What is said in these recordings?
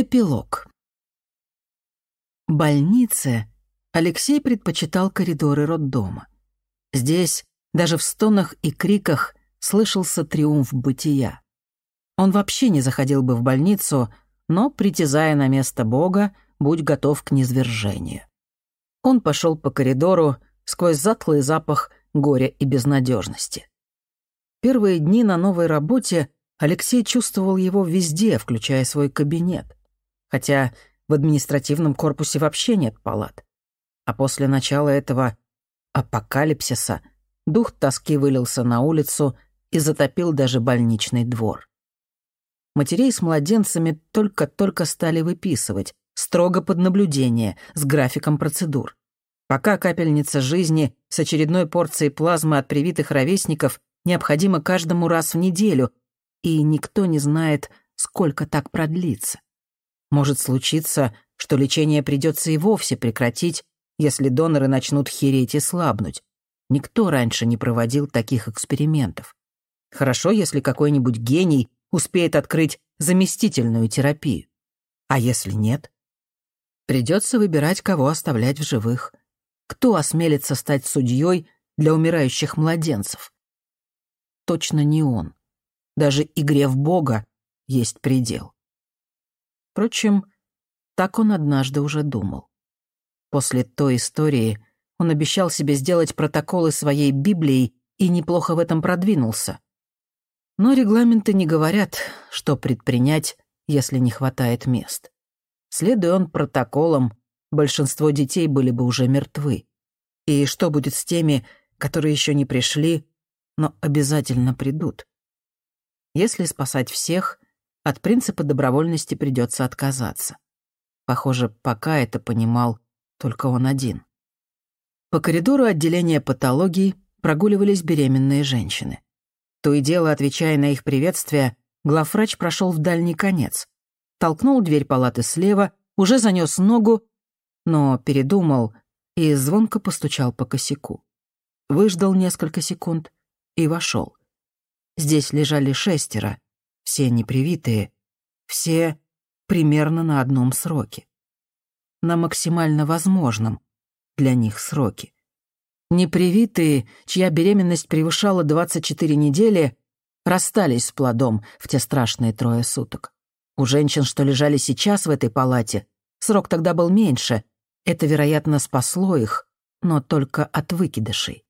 Эпилог. Больнице Алексей предпочитал коридоры роддома. Здесь, даже в стонах и криках, слышался триумф бытия. Он вообще не заходил бы в больницу, но, притязая на место Бога, будь готов к низвержению. Он пошел по коридору сквозь затлый запах горя и безнадежности. Первые дни на новой работе Алексей чувствовал его везде, включая свой кабинет. Хотя в административном корпусе вообще нет палат. А после начала этого апокалипсиса дух тоски вылился на улицу и затопил даже больничный двор. Матерей с младенцами только-только стали выписывать, строго под наблюдение, с графиком процедур. Пока капельница жизни с очередной порцией плазмы от привитых ровесников необходима каждому раз в неделю, и никто не знает, сколько так продлится. Может случиться, что лечение придется и вовсе прекратить, если доноры начнут хереть и слабнуть. Никто раньше не проводил таких экспериментов. Хорошо, если какой-нибудь гений успеет открыть заместительную терапию. А если нет? Придется выбирать, кого оставлять в живых. Кто осмелится стать судьей для умирающих младенцев? Точно не он. Даже игре в Бога есть предел. Впрочем, так он однажды уже думал. После той истории он обещал себе сделать протоколы своей Библии и неплохо в этом продвинулся. Но регламенты не говорят, что предпринять, если не хватает мест. Следуя он протоколам, большинство детей были бы уже мертвы. И что будет с теми, которые еще не пришли, но обязательно придут? Если спасать всех, от принципа добровольности придется отказаться. Похоже, пока это понимал только он один. По коридору отделения патологий прогуливались беременные женщины. То и дело, отвечая на их приветствие, главврач прошел в дальний конец. Толкнул дверь палаты слева, уже занес ногу, но передумал и звонко постучал по косяку. Выждал несколько секунд и вошел. Здесь лежали шестеро, все непривитые, все примерно на одном сроке. На максимально возможном для них сроке. Непривитые, чья беременность превышала 24 недели, расстались с плодом в те страшные трое суток. У женщин, что лежали сейчас в этой палате, срок тогда был меньше. Это, вероятно, спасло их, но только от выкидышей.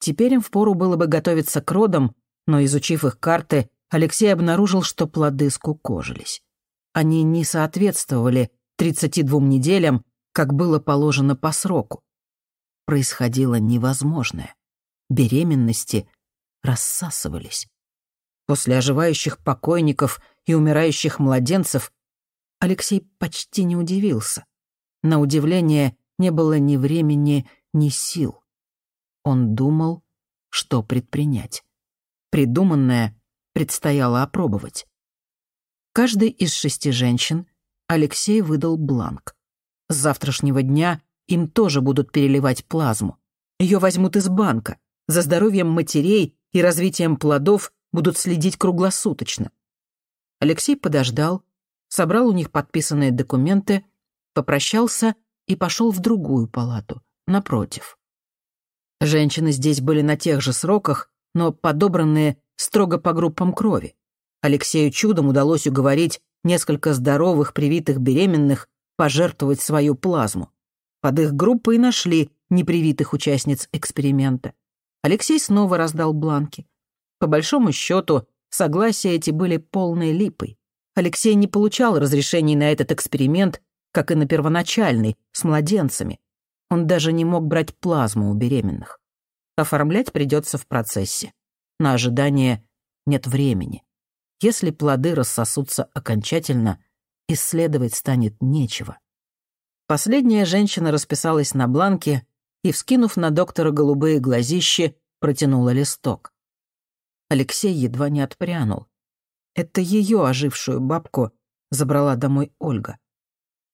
Теперь им впору было бы готовиться к родам, но, изучив их карты, Алексей обнаружил, что плоды скукожились. Они не соответствовали 32 неделям, как было положено по сроку. Происходило невозможное. Беременности рассасывались. После оживающих покойников и умирающих младенцев Алексей почти не удивился. На удивление не было ни времени, ни сил. Он думал, что предпринять. Придуманное предстояло опробовать. Каждой из шести женщин Алексей выдал бланк. С завтрашнего дня им тоже будут переливать плазму. Ее возьмут из банка. За здоровьем матерей и развитием плодов будут следить круглосуточно. Алексей подождал, собрал у них подписанные документы, попрощался и пошел в другую палату, напротив. Женщины здесь были на тех же сроках, но подобранные строго по группам крови. Алексею чудом удалось уговорить несколько здоровых привитых беременных пожертвовать свою плазму. Под их группой нашли непривитых участниц эксперимента. Алексей снова раздал бланки. По большому счету, согласия эти были полной липой. Алексей не получал разрешений на этот эксперимент, как и на первоначальный, с младенцами. Он даже не мог брать плазму у беременных. Оформлять придется в процессе. На ожидание нет времени. Если плоды рассосутся окончательно, исследовать станет нечего. Последняя женщина расписалась на бланке и, вскинув на доктора голубые глазищи, протянула листок. Алексей едва не отпрянул. Это ее ожившую бабку забрала домой Ольга.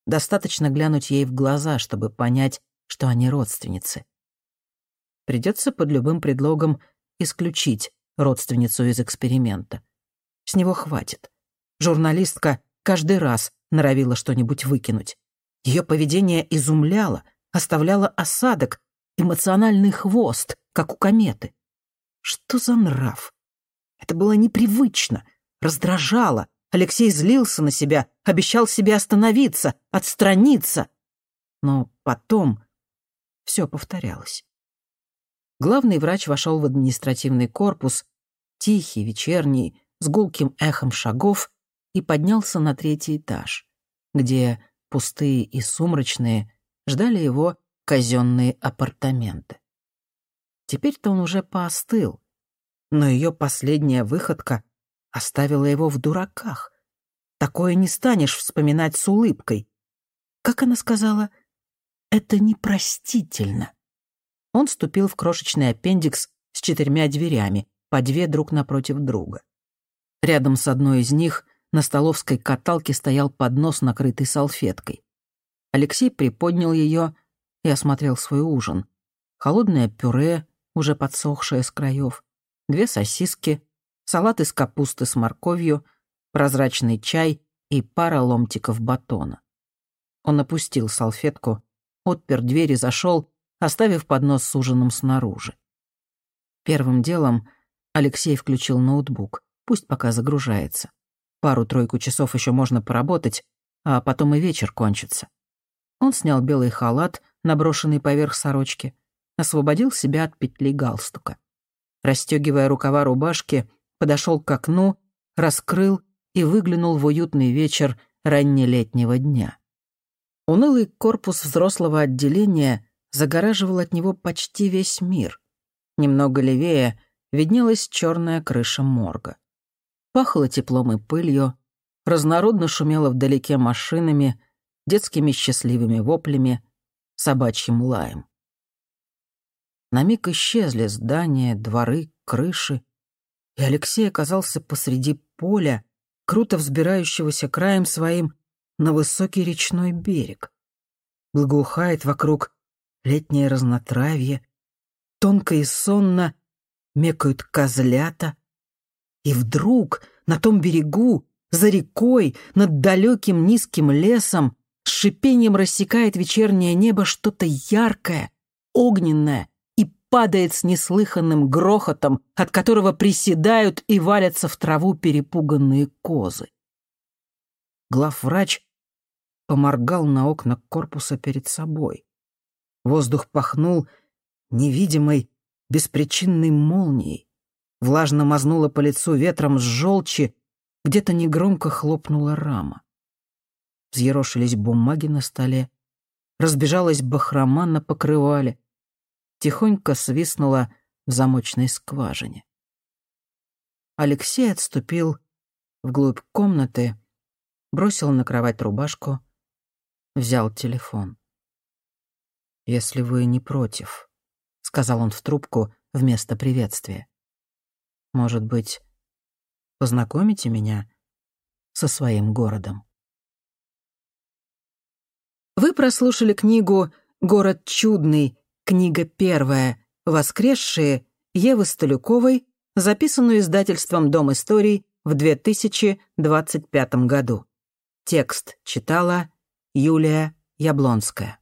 Достаточно глянуть ей в глаза, чтобы понять, что они родственницы. Придется под любым предлогом исключить родственницу из эксперимента. С него хватит. Журналистка, каждый раз норовила что-нибудь выкинуть. Ее поведение изумляло, оставляло осадок, эмоциональный хвост, как у кометы. Что за нрав? Это было непривычно, раздражало. Алексей злился на себя, обещал себе остановиться, отстраниться. Но потом все повторялось. Главный врач вошел в административный корпус, тихий, вечерний, с гулким эхом шагов, и поднялся на третий этаж, где, пустые и сумрачные, ждали его казенные апартаменты. Теперь-то он уже поостыл, но ее последняя выходка оставила его в дураках. Такое не станешь вспоминать с улыбкой. Как она сказала, это непростительно. Он вступил в крошечный аппендикс с четырьмя дверями, по две друг напротив друга. Рядом с одной из них на столовской каталке стоял поднос, накрытый салфеткой. Алексей приподнял ее и осмотрел свой ужин. Холодное пюре, уже подсохшее с краев, две сосиски, салат из капусты с морковью, прозрачный чай и пара ломтиков батона. Он опустил салфетку, отпер дверь и зашел, оставив поднос с ужином снаружи. Первым делом Алексей включил ноутбук, пусть пока загружается. Пару-тройку часов еще можно поработать, а потом и вечер кончится. Он снял белый халат, наброшенный поверх сорочки, освободил себя от петли галстука. Расстегивая рукава рубашки, подошел к окну, раскрыл и выглянул в уютный вечер раннелетнего дня. Унылый корпус взрослого отделения загораживал от него почти весь мир. Немного левее виднелась черная крыша морга. Пахло теплом и пылью, разнородно шумело вдалеке машинами, детскими счастливыми воплями, собачьим лаем. На миг исчезли здания, дворы, крыши, и Алексей оказался посреди поля, круто взбирающегося краем своим на высокий речной берег. Благоухает вокруг летнее разнотравье, тонко и сонно мекают козлята. И вдруг на том берегу, за рекой, над далеким низким лесом, с шипением рассекает вечернее небо что-то яркое, огненное, падает с неслыханным грохотом, от которого приседают и валятся в траву перепуганные козы. Главврач поморгал на окна корпуса перед собой. Воздух пахнул невидимой, беспричинной молнией. Влажно мазнуло по лицу ветром с желчи, где-то негромко хлопнула рама. Взъерошились бумаги на столе, разбежалась бахрома на покрывале, тихонько свистнула в замочной скважине. Алексей отступил вглубь комнаты, бросил на кровать рубашку, взял телефон. «Если вы не против», — сказал он в трубку вместо приветствия. «Может быть, познакомите меня со своим городом?» Вы прослушали книгу «Город чудный» Книга первая «Воскресшие» Евы Столюковой, записанную издательством «Дом историй» в 2025 году. Текст читала Юлия Яблонская.